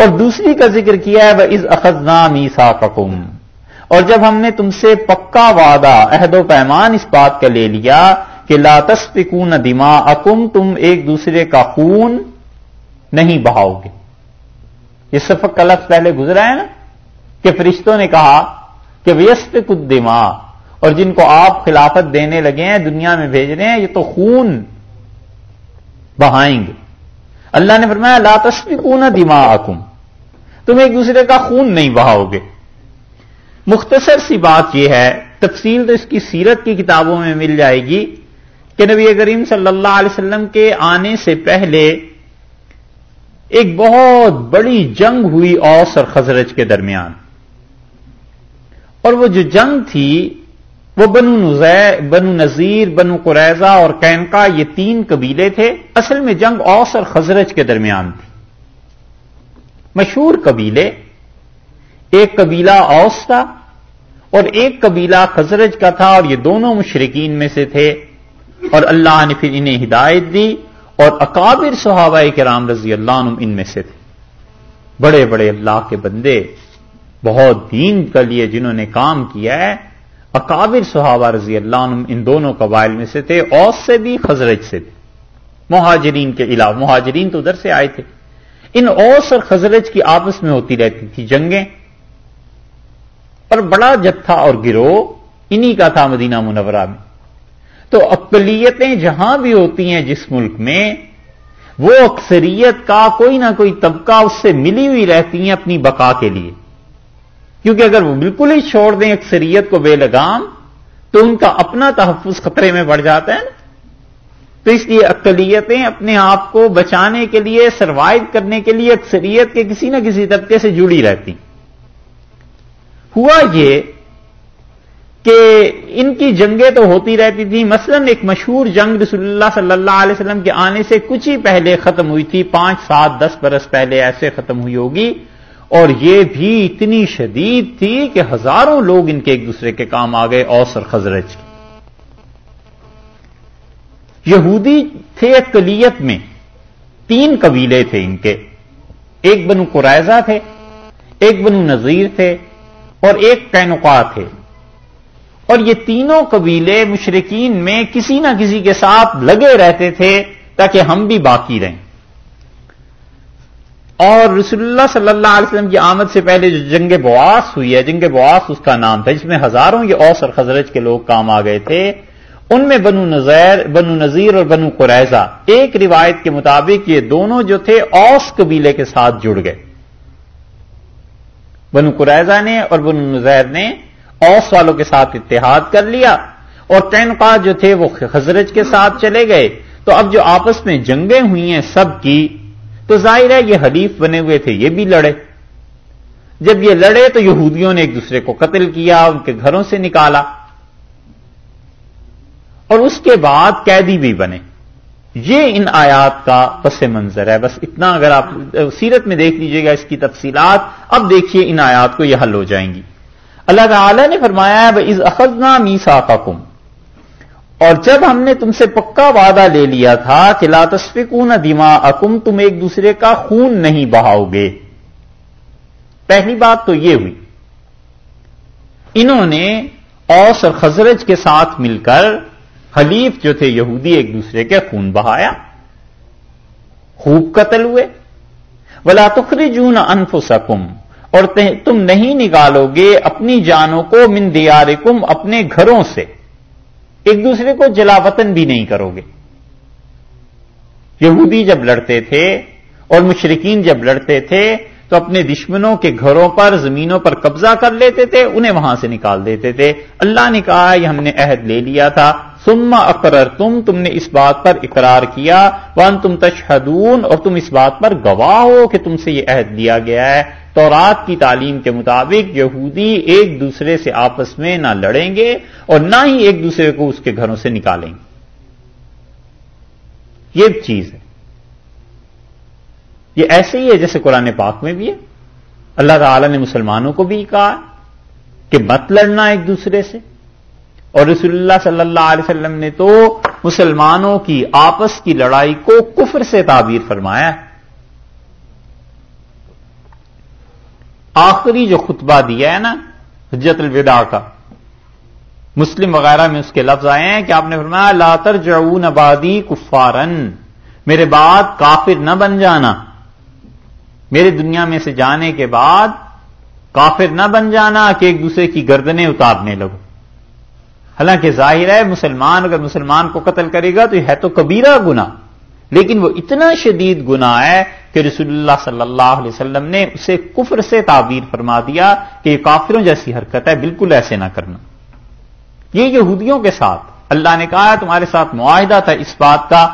اور دوسری کا ذکر کیا ہے وہ از اخذنا میسا اور جب ہم نے تم سے پکا وعدہ، عہد و پیمان اس بات کا لے لیا کہ لا تسفکون دما اکم تم ایک دوسرے کا خون نہیں بہاؤ گے۔ یہ سفق کا لفظ پہلے گزرا ہے نا؟ کہ فرشتوں نے کہا کہ ویست کت دما اور جن کو آپ خلافت دینے لگے ہیں، دنیا میں بھیج رہے ہیں، یہ تو خون بہائیں گے۔ اللہ نے فرمایا، لا تسفکون دما اکم تم ایک دوسرے کا خون نہیں بہاؤ گے مختصر سی بات یہ ہے، تفصیل تو اس کی سیرت کی کتابوں میں مل جائے گی کہ نبی کریم صلی اللہ علیہ وسلم کے آنے سے پہلے ایک بہت بڑی جنگ ہوئی اوس اور خزرج کے درمیان۔ اور وہ جو جنگ تھی، وہ بنو نزیر بنو نذیر، بنو قریضہ اور کینکا یہ تین قبیلے تھے۔ اصل میں جنگ اوس اور خزرج کے درمیان تھی۔ مشہور قبیلے، ایک قبیلہ اوس تھا اور ایک قبیلہ خزرج کا تھا اور یہ دونوں مشرقین میں سے تھے اور اللہ نے پھر انہیں ہدایت دی اور اکابر صحابہ کے رام رضی اللہ عنہ ان میں سے تھے۔ بڑے بڑے اللہ کے بندے، بہت دین کے لیے جنہوں نے کام کیا ہے، اکابر صحابہ رضی اللہ عنہ ان دونوں قبائل میں سے تھے، اوس سے بھی، خزرج سے بھی۔ مہاجرین کے علاوہ، مہاجرین تو ادھر سے آئے تھے۔ ان اوس اور خزرج کی آپس میں ہوتی رہتی تھی جنگیں۔ اور بڑا جتھا اور گروہ، انہی کا تھا مدینہ منورہ میں۔ تو اقلیتیں جہاں بھی ہوتی ہیں جس ملک میں، وہ اکثریت کا کوئی نہ کوئی طبقہ اس سے ملی ہوئی رہتی ہیں اپنی بقا کے لیے۔ کیونکہ اگر وہ بالکل ہی چھوڑ دیں اکثریت کو بے لگام، تو ان کا اپنا تحفظ خطرے میں بڑھ جاتا ہے۔ نا تو اس لیے اقلیتیں اپنے آپ کو بچانے کے لیے سروائو کرنے کے لیے اکثریت کے کسی نہ کسی طبقے سے جڑی رہتی۔ ہوا یہ کہ ان کی جنگیں تو ہوتی رہتی تھیں۔ مثلا ایک مشہور جنگ رسول اللہ صلی اللہ علیہ وسلم کے آنے سے کچھ ہی پہلے ختم ہوئی تھی۔ پانچ سات دس برس پہلے ایسے ختم ہوئی ہوگی۔ اور یہ بھی اتنی شدید تھی کہ ہزاروں لوگ ان کے ایک دوسرے کے کام آ گئے اوسر خزرج کے۔ یہودی تھے اقلیت میں، تین قبیلے تھے ان کے۔ ایک بنو قرائزہ تھے، ایک بنو نذیر تھے اور ایک کینقا تھے۔ اور یہ تینوں قبیلے مشرقین میں کسی نہ کسی کے ساتھ لگے رہتے تھے تاکہ ہم بھی باقی رہیں۔ اور رسول اللہ صلی اللہ علیہ وسلم کی آمد سے پہلے جو جنگ بواس ہوئی ہے، جنگ بواس اس کا نام تھا، جس میں ہزاروں یہ اوس اور خزرج کے لوگ کام آ گئے تھے۔ ان میں بنو نظیر بنو نذیر اور بنو قریضہ ایک روایت کے مطابق یہ دونوں جو تھے اوس قبیلے کے ساتھ جڑ گئے۔ بنو قریضہ نے اور بنو نظیر نے اوس والوں کے ساتھ اتحاد کر لیا اور تینقا جو تھے وہ خزرج کے ساتھ چلے گئے۔ تو اب جو آپس میں جنگیں ہوئی ہیں سب کی، تو ظاہر ہے یہ حلیف بنے ہوئے تھے، یہ بھی لڑے۔ جب یہ لڑے تو یہودیوں نے ایک دوسرے کو قتل کیا، ان کے گھروں سے نکالا۔ اور اس کے بعد قیدی بھی بنے۔ یہ ان آیات کا پس منظر ہے۔ بس اتنا اگر آپ سیرت میں دیکھ لیجیے گا اس کی تفصیلات، اب دیکھیے ان آیات کو یہ حل ہو جائیں گی۔ اللہ تعالی نے فرمایا ہے از اخذنا میسا اور جب ہم نے تم سے پکا وعدہ لے لیا تھا کہ لا تسفکون دما اکم تم ایک دوسرے کا خون نہیں بہاؤ گے پہلی بات تو یہ ہوئی۔ انہوں نے اوس اور خزرج کے ساتھ مل کر حلیف جو تھے یہودی ایک دوسرے کے خون بہایا، خوب قتل ہوئے۔ ولا تخری جون انف اور تم نہیں نکالو گے اپنی جانوں کو من دیارکم اپنے گھروں سے۔ ایک دوسرے کو جلا وطن بھی نہیں کرو گے۔ یہودی جب لڑتے تھے اور مشرقین جب لڑتے تھے، تو اپنے دشمنوں کے گھروں پر، زمینوں پر قبضہ کر لیتے تھے، انہیں وہاں سے نکال دیتے تھے۔ اللہ نے کہا، یہ ہم نے عہد لے لیا تھا۔ سما اقرر تم تم نے اس بات پر اقرار کیا ون تم تشہدون اور تم اس بات پر گواہ ہو کہ تم سے یہ عہد دیا گیا ہے۔ تو رات کی تعلیم کے مطابق یہودی ایک دوسرے سے آپس میں نہ لڑیں گے اور نہ ہی ایک دوسرے کو اس کے گھروں سے نکالیں گے۔ یہ چیز ہے۔ یہ ایسے ہی ہے جیسے قرآن پاک میں بھی ہے۔ اللہ تعالی نے مسلمانوں کو بھی کہا کہ مت لڑنا ایک دوسرے سے۔ اور رسول اللہ صلی اللہ علیہ وسلم نے تو مسلمانوں کی آپس کی لڑائی کو کفر سے تعبیر فرمایا آخری جو خطبہ دیا ہے نا، حجت الوداع کا، مسلم وغیرہ میں اس کے لفظ آئے ہیں کہ آپ نے فرمایا لاتر جعون آبادی کفارن، میرے بعد کافر نہ بن جانا۔ میرے دنیا میں سے جانے کے بعد کافر نہ بن جانا کہ ایک دوسرے کی گردنیں اتارنے لگو۔ حالانکہ ظاہر ہے مسلمان اگر مسلمان کو قتل کرے گا تو یہ ہے تو کبیرہ گنا لیکن وہ اتنا شدید گنا ہے کہ رسول اللہ صلی اللہ علیہ وسلم نے اسے کفر سے تعبیر فرما دیا کہ یہ کافروں جیسی حرکت ہے، بالکل ایسے نہ کرنا۔ یہ یہودیوں کے ساتھ۔ اللہ نے کہا، تمہارے ساتھ معاہدہ تھا اس بات کا۔